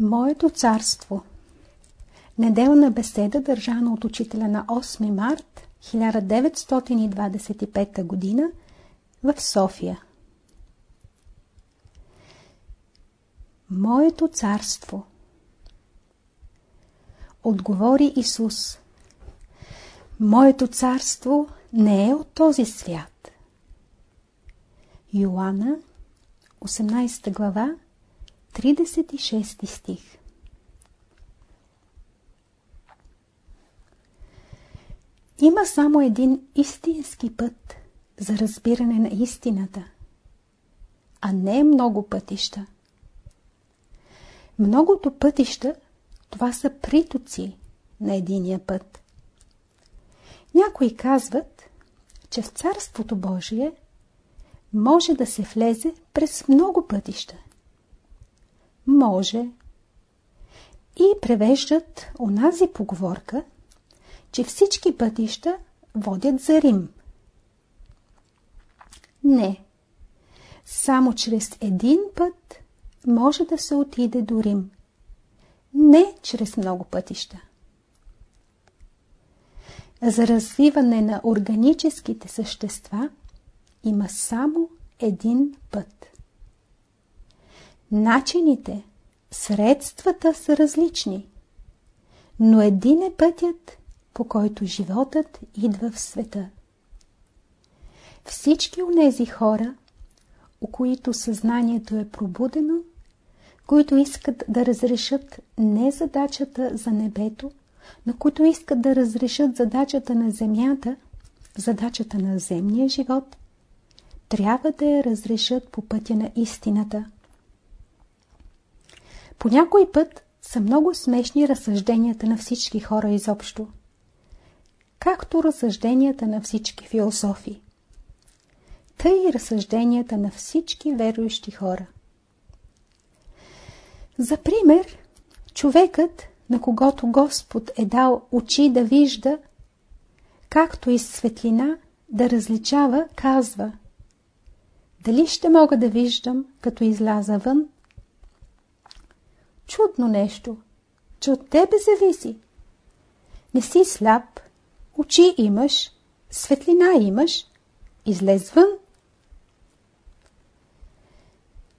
Моето царство Неделна беседа, държана от учителя на 8 март 1925 г. в София. Моето царство Отговори Исус Моето царство не е от този свят. Йоанна, 18 глава, 36 стих Има само един истински път за разбиране на истината, а не много пътища. Многото пътища, това са притоци на единия път. Някои казват, че в Царството Божие може да се влезе през много пътища. Може. И превеждат онази поговорка – че всички пътища водят за Рим. Не. Само чрез един път може да се отиде до Рим. Не чрез много пътища. За развиване на органическите същества има само един път. Начините, средствата са различни, но един е пътят, по който животът идва в света. Всички онези хора, у които съзнанието е пробудено, които искат да разрешат не задачата за небето, но които искат да разрешат задачата на земята, задачата на земния живот, трябва да я разрешат по пътя на истината. По някой път са много смешни разсъжденията на всички хора изобщо както разсъжденията на всички философи. Тъй и разсъжденията на всички верующи хора. За пример, човекът, на когото Господ е дал очи да вижда, както и светлина да различава, казва Дали ще мога да виждам, като изляза вън? Чудно нещо, че от тебе зависи. Не си сляп, Очи имаш, светлина имаш, излез вън.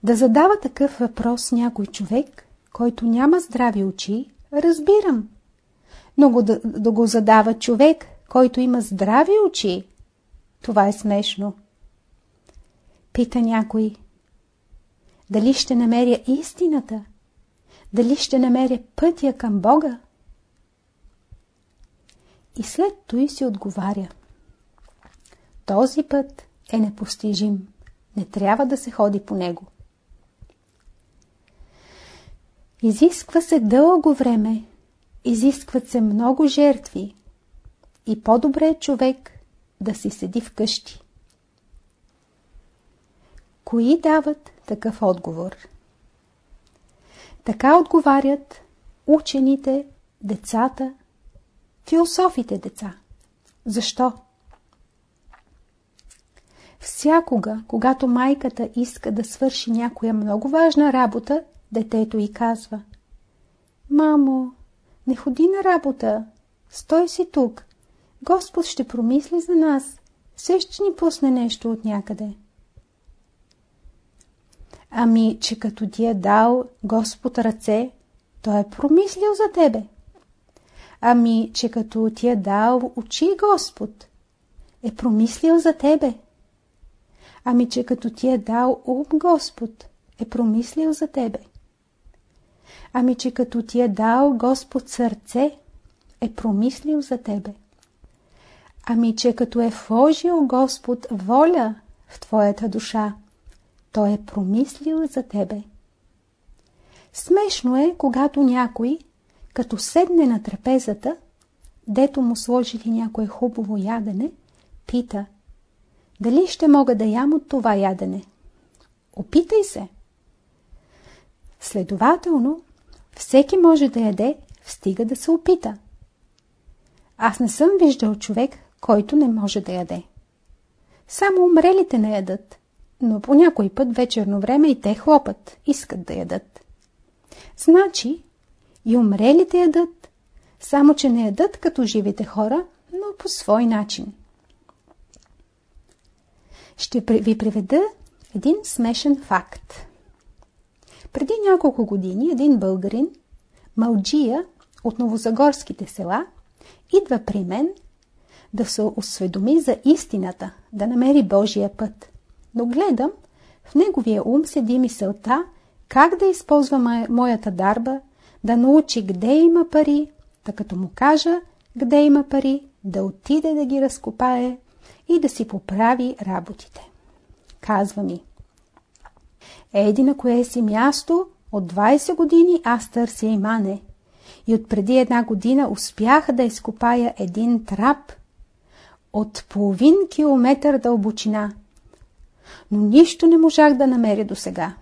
Да задава такъв въпрос някой човек, който няма здрави очи, разбирам. Но го, да, да го задава човек, който има здрави очи, това е смешно. Пита някой, дали ще намеря истината, дали ще намеря пътя към Бога. И след той си отговаря. Този път е непостижим. Не трябва да се ходи по него. Изисква се дълго време, изискват се много жертви и по-добре е човек да си седи вкъщи. Кои дават такъв отговор? Така отговарят учените, децата, философите деца. Защо? Всякога, когато майката иска да свърши някоя много важна работа, детето й казва Мамо, не ходи на работа, стой си тук. Господ ще промисли за нас. Все ще ни пусне нещо от някъде. Ами, че като ти е дал Господ ръце, той е промислил за тебе. Ами, че като ти е дал очи Господ, е промислил за тебе. Ами, че като ти е дал ум Господ, е промислил за тебе. Ами, че като ти е дал Господ сърце, е промислил за тебе. Ами, че като е вложил Господ воля в твоята душа, той е промислил за тебе. Смешно е, когато някой като седне на трапезата, дето му сложили някое хубаво ядене, пита, дали ще мога да ям от това ядене? Опитай се! Следователно, всеки може да яде, стига да се опита. Аз не съм виждал човек, който не може да яде. Само умрелите не ядат, но по някой път вечерно време и те хлопат, искат да ядат. Значи и умрелите ядат, само че не ядат като живите хора, но по свой начин. Ще ви приведа един смешен факт. Преди няколко години един българин, Малджия от новозагорските села, идва при мен да се осведоми за истината, да намери Божия път. Но гледам, в неговия ум седи мисълта как да използва моята дарба, да научи къде има пари, да като му кажа къде има пари, да отиде да ги разкопае и да си поправи работите. Казва ми. Еди на кое си място, от 20 години аз търся имане. И от преди една година успях да изкопая един трап от половин километър дълбочина. Но нищо не можах да намеря до сега.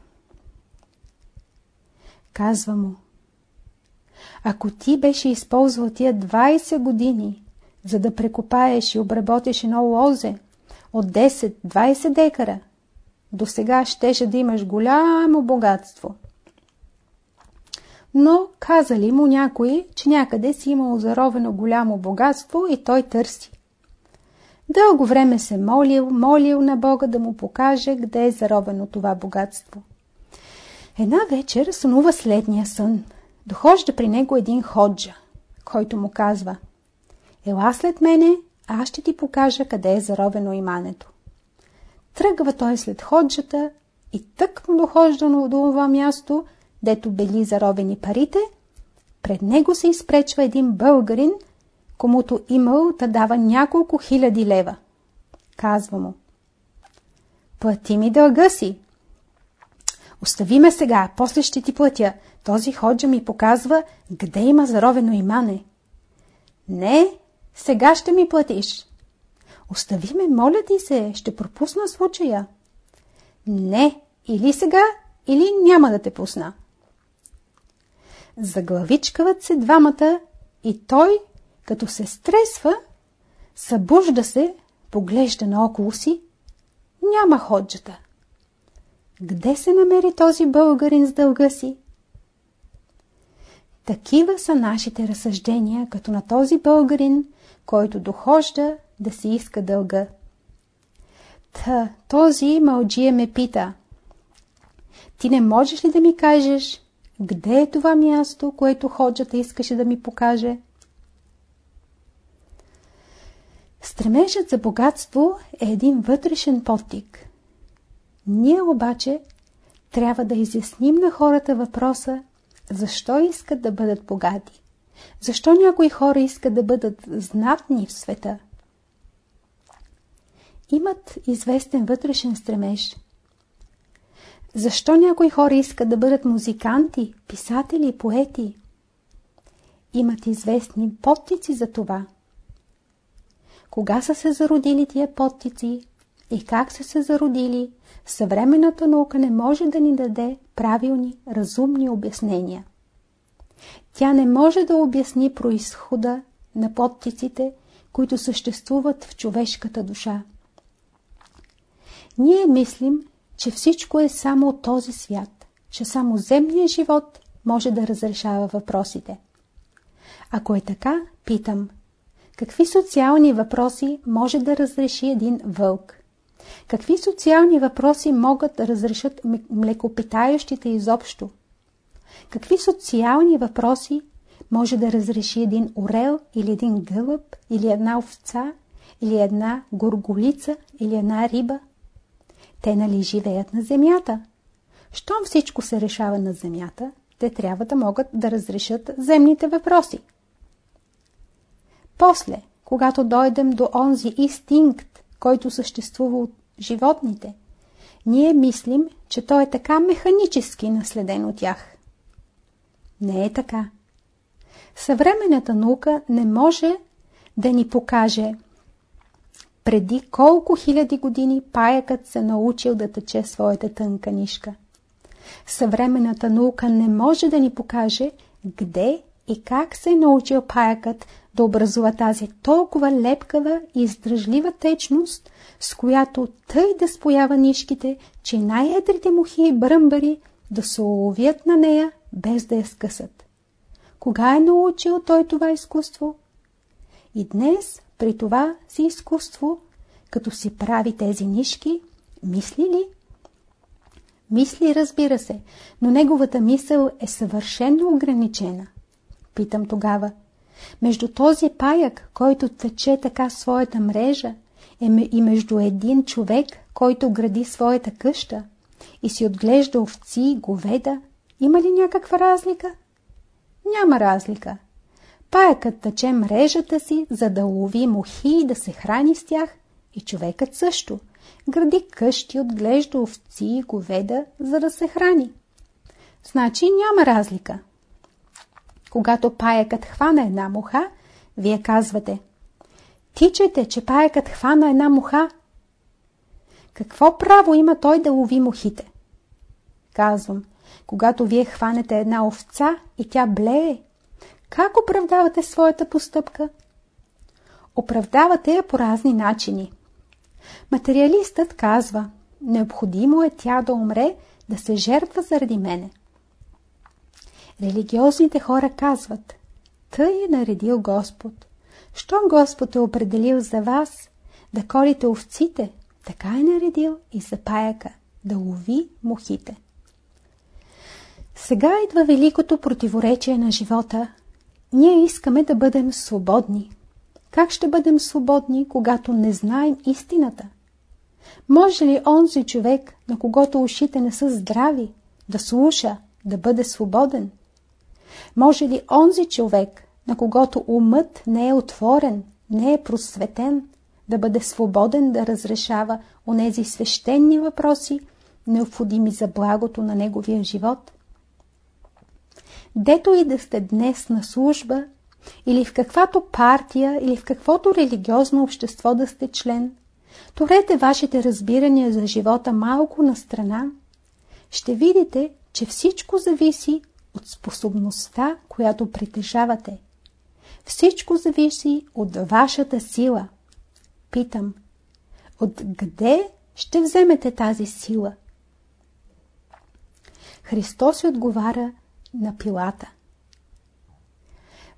Казва му. Ако ти беше използвал тия 20 години, за да прекопаеш и обработиш едно лозе от 10-20 декара, до сега щеше да имаш голямо богатство. Но казали му някои, че някъде си имало заровено голямо богатство и той търси. Дълго време се молил, молил на Бога да му покаже къде е заровено това богатство. Една вечер сънува следния сън. Дохожда при него един ходжа, който му казва Ела след мене, аз ще ти покажа къде е заровено имането. Тръгва той след ходжата и тък му дохожда до това място, дето били заровени парите, пред него се изпречва един българин, комуто имал да дава няколко хиляди лева. Казва му. Плати ми дълга си. Остави ме сега, после ще ти платя. Този ходжа ми показва, къде има заровено имане. Не, сега ще ми платиш. Остави ме, моля ти се, ще пропусна случая. Не, или сега, или няма да те пусна. Заглавичкават се двамата и той, като се стресва, събужда се, поглежда наоколо си, няма ходжата. Где се намери този българин с дълга си? Такива са нашите разсъждения, като на този българин, който дохожда да си иска дълга. Та, този мълджия ме пита. Ти не можеш ли да ми кажеш, къде е това място, което ходжата искаше да ми покаже? Стремежът за богатство е един вътрешен подтик. Ние обаче трябва да изясним на хората въпроса, защо искат да бъдат богати. Защо някои хора искат да бъдат знатни в света? Имат известен вътрешен стремеж. Защо някои хора искат да бъдат музиканти, писатели, поети? Имат известни подтици за това. Кога са се зародили тия подтици и как са се зародили, съвременната наука не може да ни даде правилни, разумни обяснения. Тя не може да обясни происхода на подтиците, които съществуват в човешката душа. Ние мислим, че всичко е само от този свят, че само земният живот може да разрешава въпросите. Ако е така, питам, какви социални въпроси може да разреши един вълк? Какви социални въпроси могат да разрешат млекопитающите изобщо? Какви социални въпроси може да разреши един орел или един гълъб или една овца или една горголица или една риба? Те нали живеят на земята? Щом всичко се решава на земята, те трябва да могат да разрешат земните въпроси. После, когато дойдем до онзи инстинкт, който съществува от животните, ние мислим, че той е така механически наследен от тях. Не е така. Съвременната наука не може да ни покаже преди колко хиляди години паякът се научил да тече своята тънка нишка. Съвременната наука не може да ни покаже къде и как се е научил паякът да образува тази толкова лепкава и издръжлива течност, с която тъй да споява нишките, че най-едрите мухи и бръмбари да се уловят на нея без да я скъсат. Кога е научил той това изкуство? И днес при това си изкуство, като си прави тези нишки, мисли ли? Мисли, разбира се, но неговата мисъл е съвършенно ограничена. Питам тогава, между този паяк, който тече така своята мрежа, е и между един човек, който гради своята къща и си отглежда овци и говеда, има ли някаква разлика? Няма разлика. Паякът тъче мрежата си, за да лови мухи и да се храни с тях, и човекът също. Гради къщи, отглежда овци и говеда, за да се храни. Значи няма разлика. Когато паякът хвана една муха, вие казвате Тичайте, че паякът хвана една муха. Какво право има той да лови мухите? Казвам, когато вие хванете една овца и тя блее, как оправдавате своята постъпка? Оправдавате я по разни начини. Материалистът казва, необходимо е тя да умре, да се жертва заради мене. Религиозните хора казват, тъй е наредил Господ. Щом Господ е определил за вас да колите овците, така е наредил и за паяка да лови мухите. Сега идва великото противоречие на живота. Ние искаме да бъдем свободни. Как ще бъдем свободни, когато не знаем истината? Може ли онзи човек, на когото ушите не са здрави, да слуша, да бъде свободен? Може ли онзи човек, на когото умът не е отворен, не е просветен, да бъде свободен да разрешава онези свещени въпроси, необходими за благото на неговия живот? Дето и да сте днес на служба, или в каквато партия, или в каквото религиозно общество да сте член, Торете вашите разбирания за живота малко на страна, ще видите, че всичко зависи от способността, която притежавате. Всичко зависи от вашата сила. Питам, от къде ще вземете тази сила? Христос отговаря на пилата.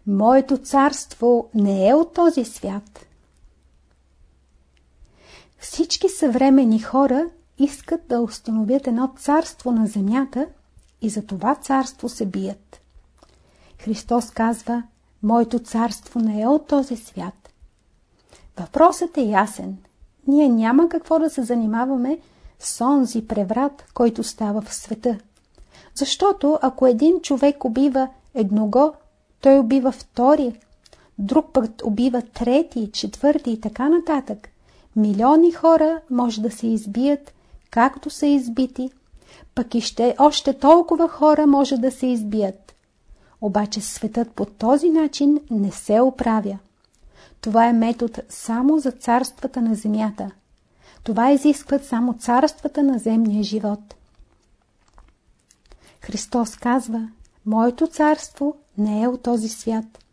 Моето царство не е от този свят. Всички съвремени хора искат да установят едно царство на земята и за това царство се бият. Христос казва, моето царство не е от този свят. Въпросът е ясен. Ние няма какво да се занимаваме с онзи преврат, който става в света. Защото ако един човек убива едного, той убива втори, друг път убива трети, четвърти и така нататък. Милиони хора може да се избият, както са избити, пък и ще още толкова хора може да се избият. Обаче светът по този начин не се оправя. Това е метод само за царствата на земята. Това изискват само царствата на земния живот. Христос казва, Моето царство не е от този свят.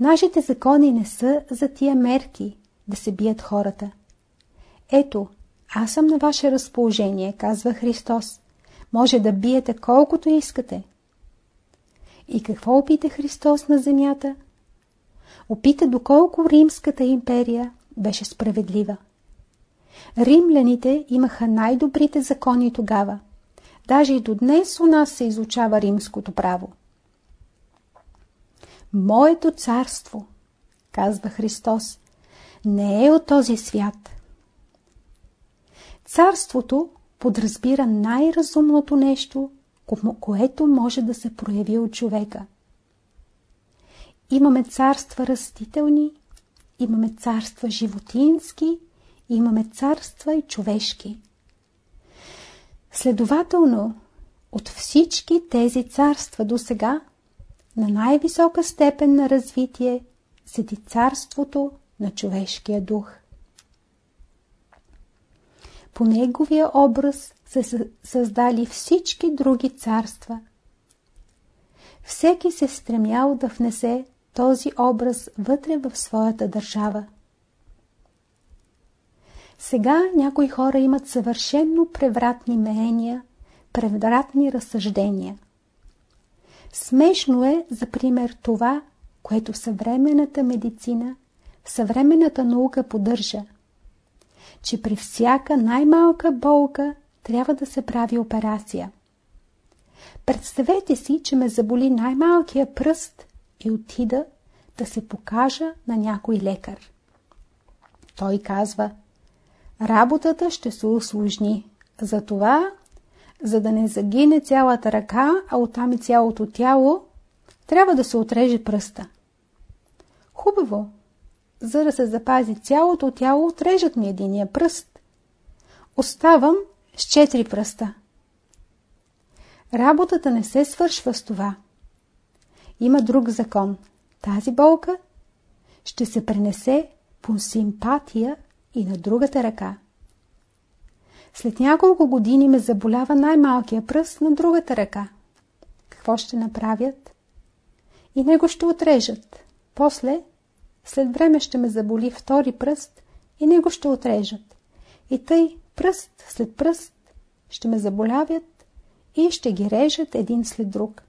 Нашите закони не са за тия мерки, да се бият хората. Ето, аз съм на ваше разположение, казва Христос. Може да биете колкото искате. И какво опита Христос на земята? Опита доколко Римската империя беше справедлива. Римляните имаха най-добрите закони тогава. Даже и до днес у нас се изучава римското право. Моето царство, казва Христос, не е от този свят. Царството подразбира най-разумното нещо, което може да се прояви от човека. Имаме царства растителни, имаме царства животински, имаме царства и човешки. Следователно, от всички тези царства до сега, на най-висока степен на развитие седи царството на човешкия дух. По неговия образ се създали всички други царства. Всеки се стремял да внесе този образ вътре в своята държава. Сега някои хора имат съвършенно превратни мнения, превратни разсъждения. Смешно е, за пример, това, което съвременната медицина, съвременната наука поддържа, че при всяка най-малка болка трябва да се прави операция. Представете си, че ме заболи най-малкия пръст и отида да се покажа на някой лекар. Той казва, работата ще се усложни. Затова, за да не загине цялата ръка, а оттам и цялото тяло, трябва да се отреже пръста. Хубаво. За да се запази цялото тяло, отрежат ми единия пръст. Оставам с четири пръста. Работата не се свършва с това. Има друг закон. Тази болка ще се пренесе по симпатия и на другата ръка. След няколко години ме заболява най-малкия пръст на другата ръка. Какво ще направят? И него ще отрежат. После, след време ще ме заболи втори пръст и него ще отрежат. И тъй пръст след пръст ще ме заболяват и ще ги режат един след друг.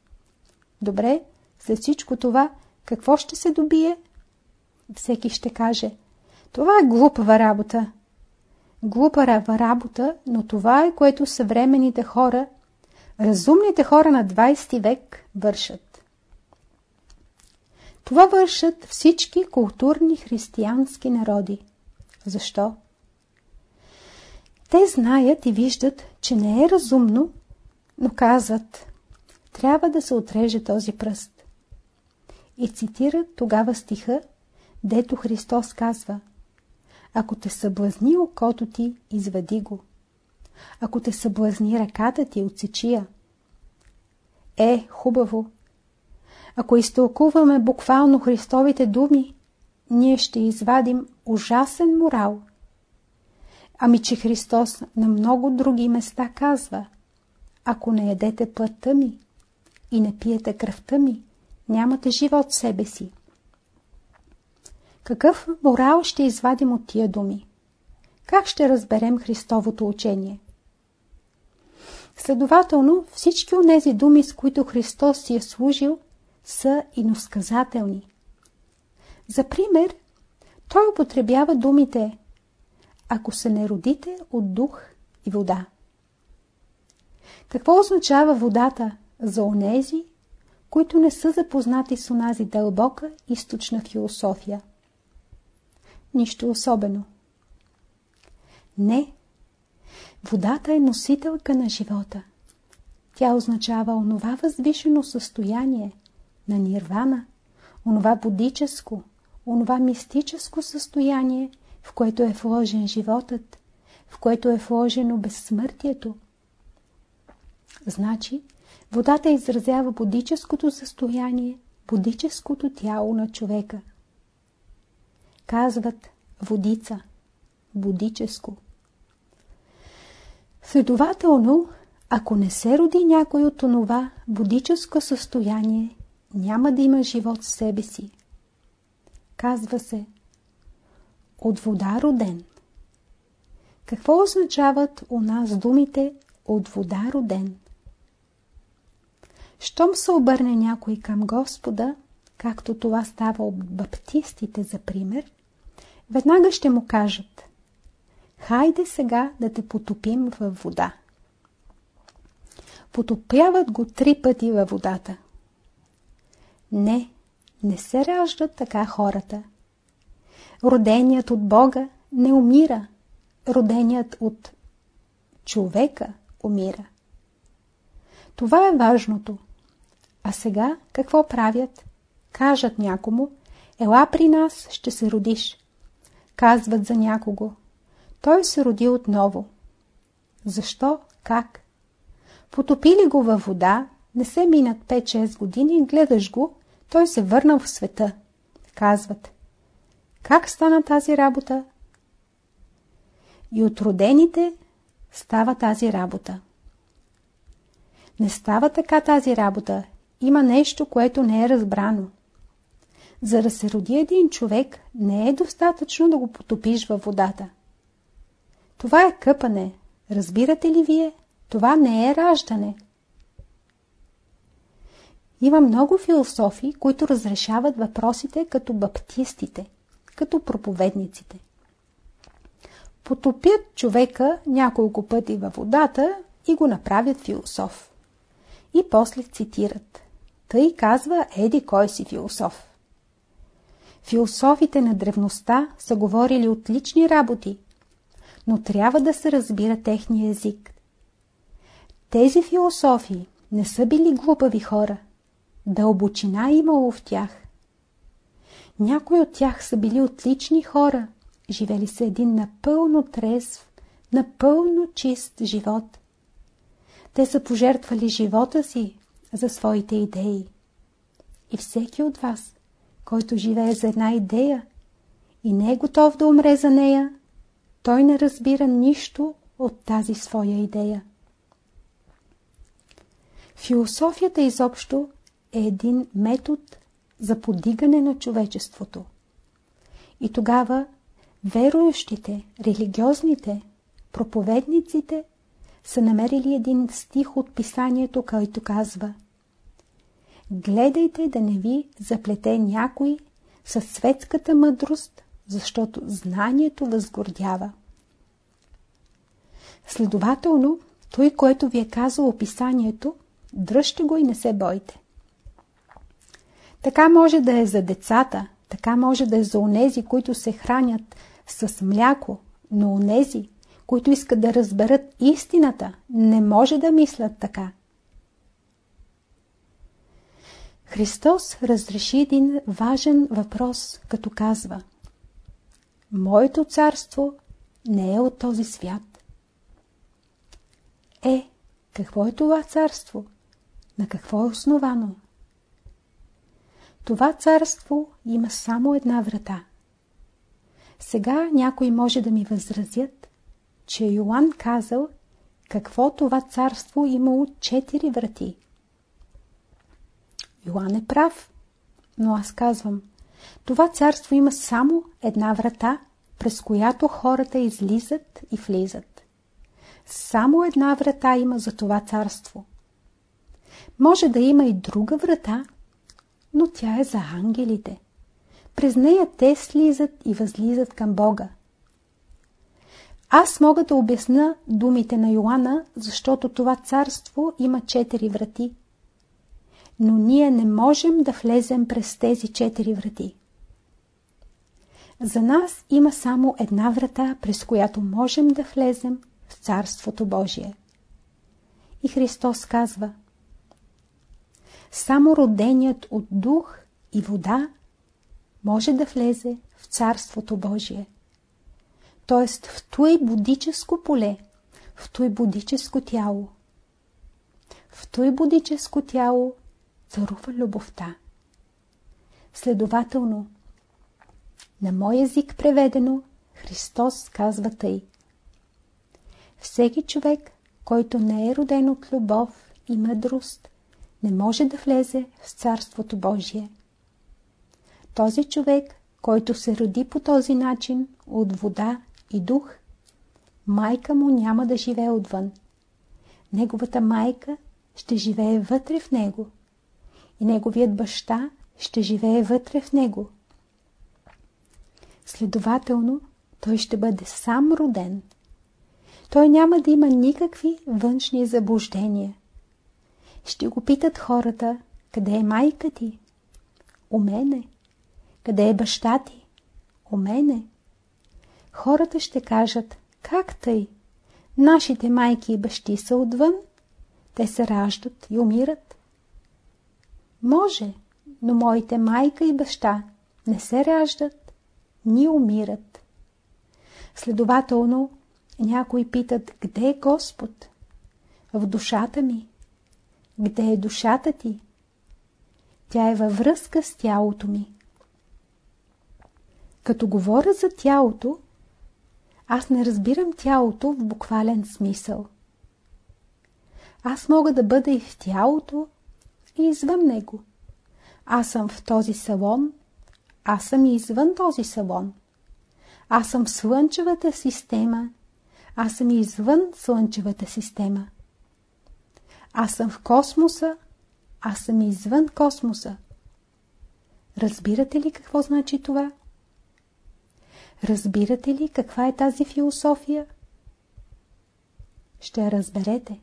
Добре, след всичко това, какво ще се добие? Всеки ще каже, това е глупава работа. Глупава работа, но това е което съвременните хора, разумните хора на 20 век вършат. Това вършат всички културни християнски народи. Защо? Те знаят и виждат, че не е разумно, но казват, трябва да се отреже този пръст. И цитират тогава стиха, дето Христос казва Ако те съблазни окото ти, извади го. Ако те съблазни ръката ти, отсечи я. Е, хубаво. Ако изтълкуваме буквално Христовите думи, ние ще извадим ужасен морал. Ами, че Христос на много други места казва Ако не едете плътта ми и не пиете кръвта ми, нямате живот себе си. Какъв морал ще извадим от тия думи? Как ще разберем Христовото учение? Следователно, всички от тези думи, с които Христос си е служил, са иносказателни. За пример, той употребява думите ако се не родите от дух и вода. Какво означава водата за онези, които не са запознати с онази дълбока източна философия? Нищо особено. Не. Водата е носителка на живота. Тя означава онова възвишено състояние на нирвана, онова будическо, онова мистическо състояние, в което е вложен животът, в което е вложено безсмъртието. Значи, водата изразява будическото състояние, будическото тяло на човека. Казват водица, будическо. Следователно, ако не се роди някой от онова будическо състояние, няма да има живот в себе си. Казва се, от вода роден. Какво означават у нас думите от вода роден? Щом се обърне някой към Господа, както това става от баптистите, за пример, веднага ще му кажат Хайде сега да те потопим във вода. Потопяват го три пъти във водата. Не, не се раждат така хората. Роденият от Бога не умира. Роденият от човека умира. Това е важното. А сега какво правят? Кажат някому, ела при нас, ще се родиш. Казват за някого, той се роди отново. Защо? Как? Потопили го във вода, не се минат 5-6 години, гледаш го, той се върнал в света. Казват, как стана тази работа? И от родените става тази работа. Не става така тази работа. Има нещо, което не е разбрано. За да се роди един човек, не е достатъчно да го потопиш във водата. Това е къпане. Разбирате ли вие? Това не е раждане. Има много философи, които разрешават въпросите като баптистите, като проповедниците. Потопят човека няколко пъти във водата и го направят философ. И после цитират. Тъй казва Еди кой си философ. Философите на древността са говорили отлични работи, но трябва да се разбира техния език. Тези философии не са били глупави хора. Дълбочина имало в тях. Някои от тях са били отлични хора, живели са един напълно трезв, напълно чист живот. Те са пожертвали живота си за своите идеи. И всеки от вас, който живее за една идея и не е готов да умре за нея, той не разбира нищо от тази своя идея. Философията изобщо е един метод за подигане на човечеството. И тогава верующите, религиозните, проповедниците са намерили един стих от писанието, който казва Гледайте да не ви заплете някой със светската мъдрост, защото знанието възгордява. Следователно, той, което ви е казал описанието, дръжте го и не се бойте. Така може да е за децата, така може да е за онези, които се хранят с мляко, но онези, които искат да разберат истината, не може да мислят така. Христос разреши един важен въпрос, като казва Моето царство не е от този свят. Е, какво е това царство? На какво е основано? Това царство има само една врата. Сега някой може да ми възразят, че Йоанн казал, какво това царство имало четири врати. Йоанн е прав, но аз казвам, това царство има само една врата, през която хората излизат и влизат. Само една врата има за това царство. Може да има и друга врата, но тя е за ангелите. През нея те слизат и възлизат към Бога. Аз мога да обясна думите на Йоанна, защото това царство има четири врати. Но ние не можем да влезем през тези четири врати. За нас има само една врата, през която можем да влезем в Царството Божие. И Христос казва Само роденият от дух и вода може да влезе в Царството Божие т.е. в той будическо поле, в той будическо тяло. В той будическо тяло царува любовта. Следователно, на мой език преведено, Христос казва тъй. Всеки човек, който не е роден от любов и мъдрост, не може да влезе в Царството Божие. Този човек, който се роди по този начин от вода и дух, майка му няма да живее отвън. Неговата майка ще живее вътре в него и неговият баща ще живее вътре в него. Следователно, той ще бъде сам роден. Той няма да има никакви външни заблуждения. Ще го питат хората, къде е майка ти? У мене. Къде е баща ти? У мене. Хората ще кажат, как тъй? Нашите майки и бащи са отвън. Те се раждат и умират. Може, но моите майка и баща не се раждат, ни умират. Следователно, някои питат, къде е Господ? В душата ми. Къде е душата ти? Тя е във връзка с тялото ми. Като говоря за тялото, аз не разбирам тялото в буквален смисъл. Аз мога да бъда и в тялото, и извън него. Аз съм в този салон, аз съм и извън този салон. Аз съм в Слънчевата система, аз съм и извън Слънчевата система. Аз съм в космоса, аз съм извън космоса. Разбирате ли какво значи това? Разбирате ли каква е тази философия? Ще разберете.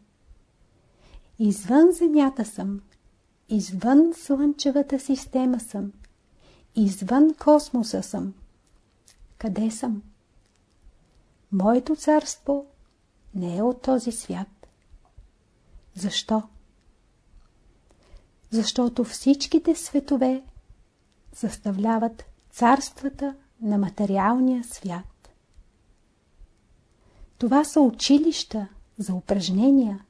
Извън Земята съм, извън Слънчевата система съм, извън космоса съм. Къде съм? Моето царство не е от този свят. Защо? Защото всичките светове съставляват царствата на материалния свят. Това са училища за упражнения.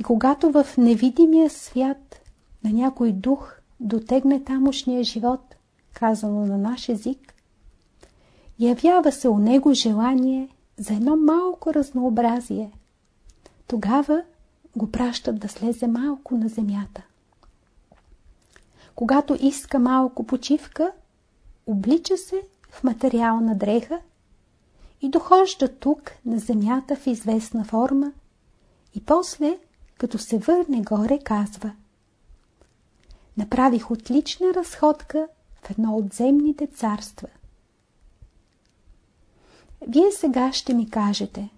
И когато в невидимия свят на някой дух дотегне тамошния живот, казано на наш език, явява се у него желание за едно малко разнообразие. Тогава го пращат да слезе малко на земята. Когато иска малко почивка, облича се в материална дреха и дохожда тук на земята в известна форма и после, като се върне горе, казва Направих отлична разходка в едно от земните царства. Вие сега ще ми кажете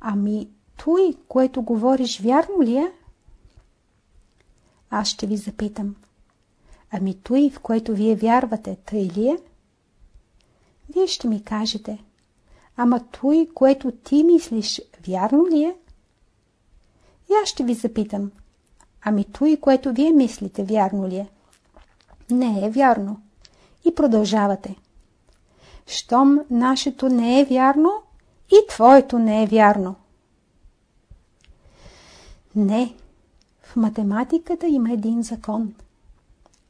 Ами, той, което говориш, вярно ли е? Аз ще ви запитам. Ами той, в което вие вярвате, тъй ли е? Вие ще ми кажете. Ама той, което ти мислиш, вярно ли е? И аз ще ви запитам. Ами той, което вие мислите, вярно ли е? Не е вярно. И продължавате. Щом нашето не е вярно, и твоето не е вярно. Не. В математиката има един закон.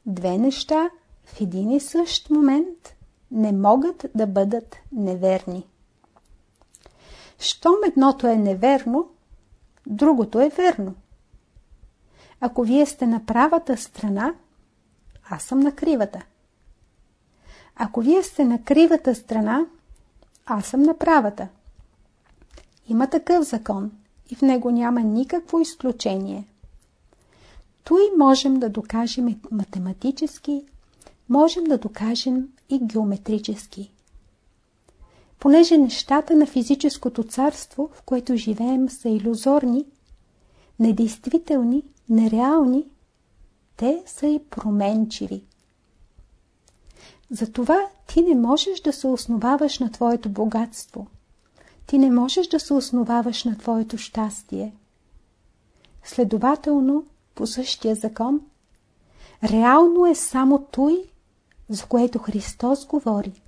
Две неща в един и същ момент не могат да бъдат неверни. Щом едното е неверно, другото е верно. Ако вие сте на правата страна, аз съм на кривата. Ако вие сте на кривата страна, аз съм на правата. Има такъв закон и в него няма никакво изключение. Той можем да докажем математически, можем да докажем и геометрически. Понеже нещата на физическото царство, в което живеем, са иллюзорни, недействителни, нереални, те са и променчиви. Затова ти не можеш да се основаваш на твоето богатство. Ти не можеш да се основаваш на твоето щастие. Следователно, по същия закон, реално е само той, за което Христос говори.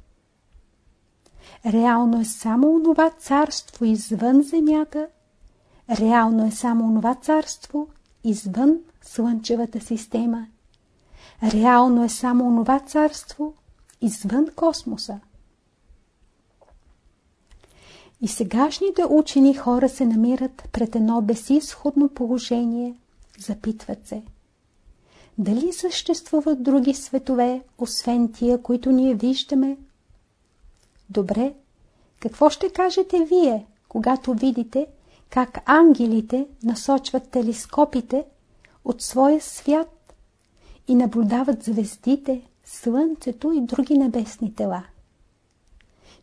Реално е само онова царство извън земята, реално е само онова царство извън Слънчевата система. Реално е само онова царство извън космоса. И сегашните учени хора се намират пред едно безисходно положение, запитват се. Дали съществуват други светове, освен тия, които ние виждаме? Добре, какво ще кажете вие, когато видите как ангелите насочват телескопите от своя свят и наблюдават звездите, слънцето и други небесни тела?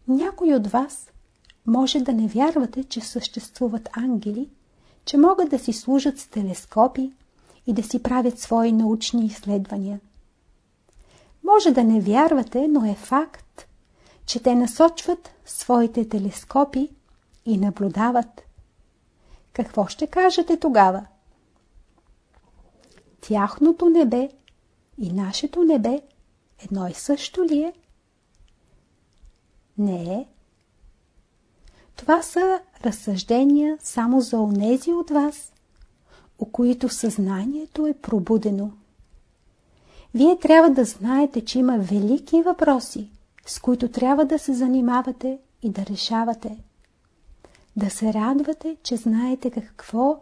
Някой от вас може да не вярвате, че съществуват ангели, че могат да си служат с телескопи и да си правят свои научни изследвания. Може да не вярвате, но е факт, че те насочват своите телескопи и наблюдават. Какво ще кажете тогава? Тяхното небе и нашето небе едно и също ли е? Не е. Това са разсъждения само за онези от вас, у които съзнанието е пробудено. Вие трябва да знаете, че има велики въпроси, с които трябва да се занимавате и да решавате. Да се радвате, че знаете какво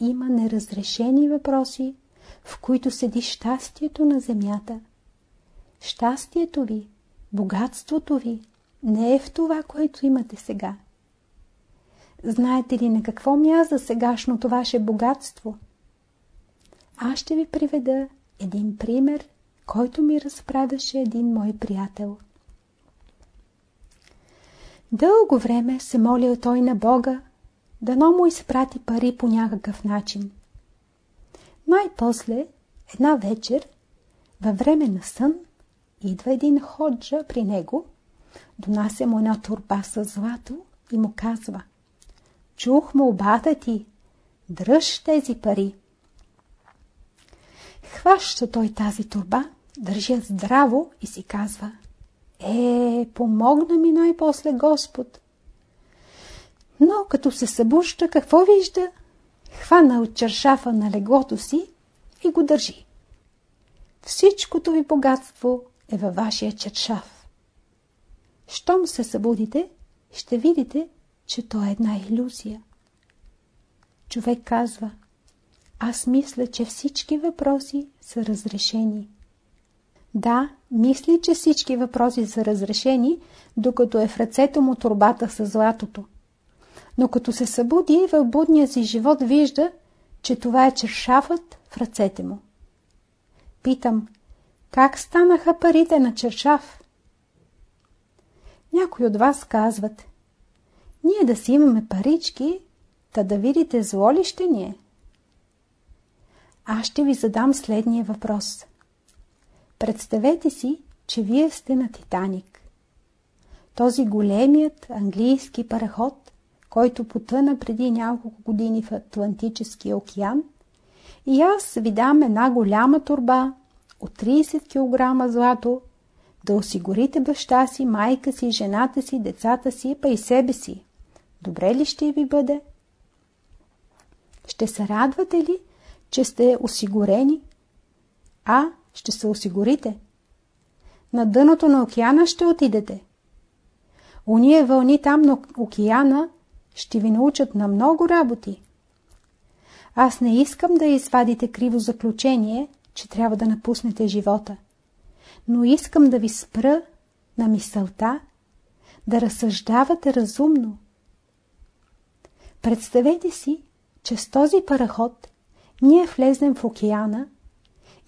има неразрешени въпроси, в които седи щастието на земята. Щастието ви, богатството ви не е в това, което имате сега. Знаете ли на какво мяза сегашното ваше богатство? аз ще ви приведа един пример, който ми разправяше един мой приятел. Дълго време се молил той на Бога, дано му изпрати пари по някакъв начин. Най-после, една вечер, във време на сън, идва един ходжа при него, донася му една турба с злато и му казва Чух му обата ти, дръж тези пари. Хваща той тази турба, държи здраво и си казва Е, помогна ми най-после Господ. Но като се събужда, какво вижда? Хвана от чершафа на леглото си и го държи. Всичкото ви богатство е във вашия чершаф. Щом се събудите, ще видите, че то е една иллюзия. Човек казва, аз мисля, че всички въпроси са разрешени. Да, мисли, че всички въпроси са разрешени, докато е в ръцето му турбата с златото. Но като се събуди в будния си живот вижда, че това е чершафът в ръцете му. Питам, как станаха парите на чершаф? Някои от вас казват, ние да си имаме парички, та да видите зло ли ще ни е? Аз ще ви задам следния въпрос. Представете си, че вие сте на Титаник. Този големият английски параход, който потъна преди няколко години в Атлантическия океан, и аз ви дам една голяма турба от 30 кг злато, да осигурите баща си, майка си, жената си, децата си, па и себе си. Добре ли ще ви бъде? Ще се радвате ли, че сте осигурени? А, ще се осигурите. На дъното на океана ще отидете. Уния вълни там на океана ще ви научат на много работи. Аз не искам да извадите криво заключение, че трябва да напуснете живота. Но искам да ви спра на мисълта, да разсъждавате разумно. Представете си, че с този параход ние влезем в океана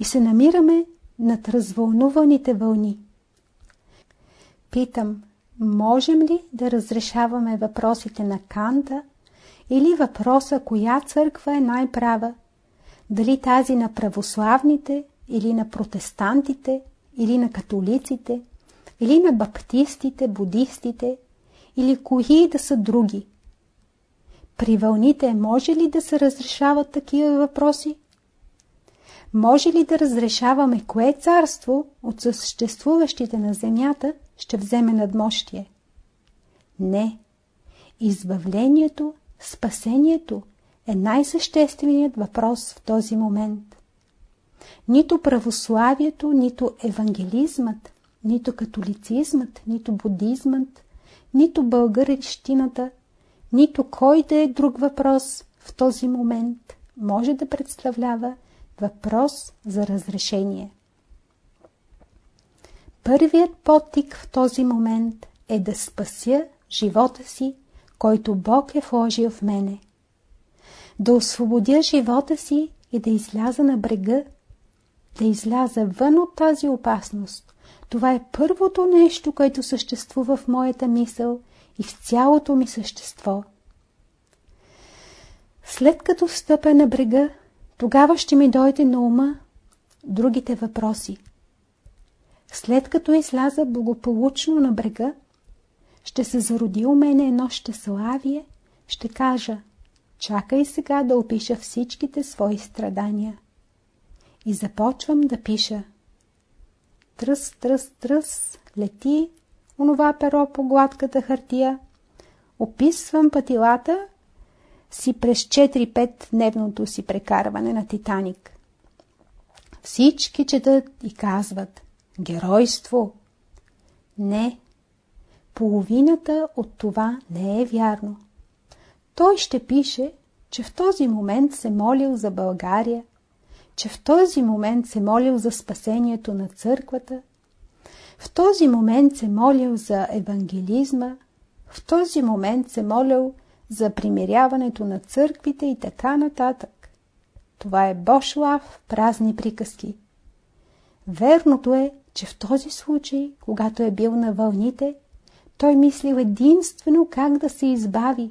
и се намираме над развълнуваните вълни. Питам, можем ли да разрешаваме въпросите на Канта или въпроса коя църква е най-права, дали тази на православните или на протестантите или на католиците или на баптистите, будистите или кои да са други. При вълните може ли да се разрешават такива въпроси? Може ли да разрешаваме кое царство от съществуващите на земята ще вземе надмощие? Не. Избавлението, спасението е най-същественият въпрос в този момент. Нито православието, нито евангелизмът, нито католицизмът, нито будизмът, нито българищината – нито кой да е друг въпрос в този момент може да представлява въпрос за разрешение. Първият потик в този момент е да спася живота си, който Бог е вложил в мене. Да освободя живота си и да изляза на брега, да изляза вън от тази опасност. Това е първото нещо, което съществува в моята мисъл – и в цялото ми същество. След като стъпя на брега, тогава ще ми дойде на ума другите въпроси. След като изляза благополучно на брега, ще се зароди у мене едно щеславие, ще кажа, чакай сега да опиша всичките свои страдания. И започвам да пиша. Тръс, тръс, тръс, лети онова перо по гладката хартия, описвам пътилата си през 4-5 дневното си прекарване на Титаник. Всички четат и казват геройство. Не, половината от това не е вярно. Той ще пише, че в този момент се молил за България, че в този момент се молил за спасението на църквата, в този момент се молил за евангелизма, в този момент се молил за примиряването на църквите и така нататък. това е бошлав, празни приказки. Верното е, че в този случай, когато е бил на вълните, той мислил единствено как да се избави,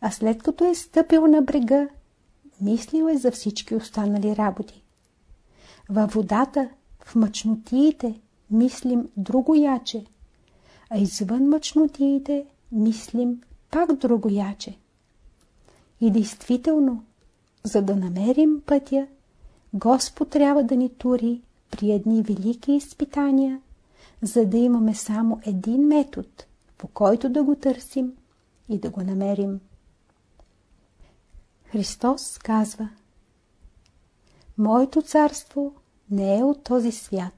а след като е стъпил на брега, мислил е за всички останали работи. Във водата, в мъчнотиите, мислим друго яче, а извън мъчнотиите мислим пак друго яче. И действително, за да намерим пътя, Господ трябва да ни тури при едни велики изпитания, за да имаме само един метод, по който да го търсим и да го намерим. Христос казва Моето царство не е от този свят.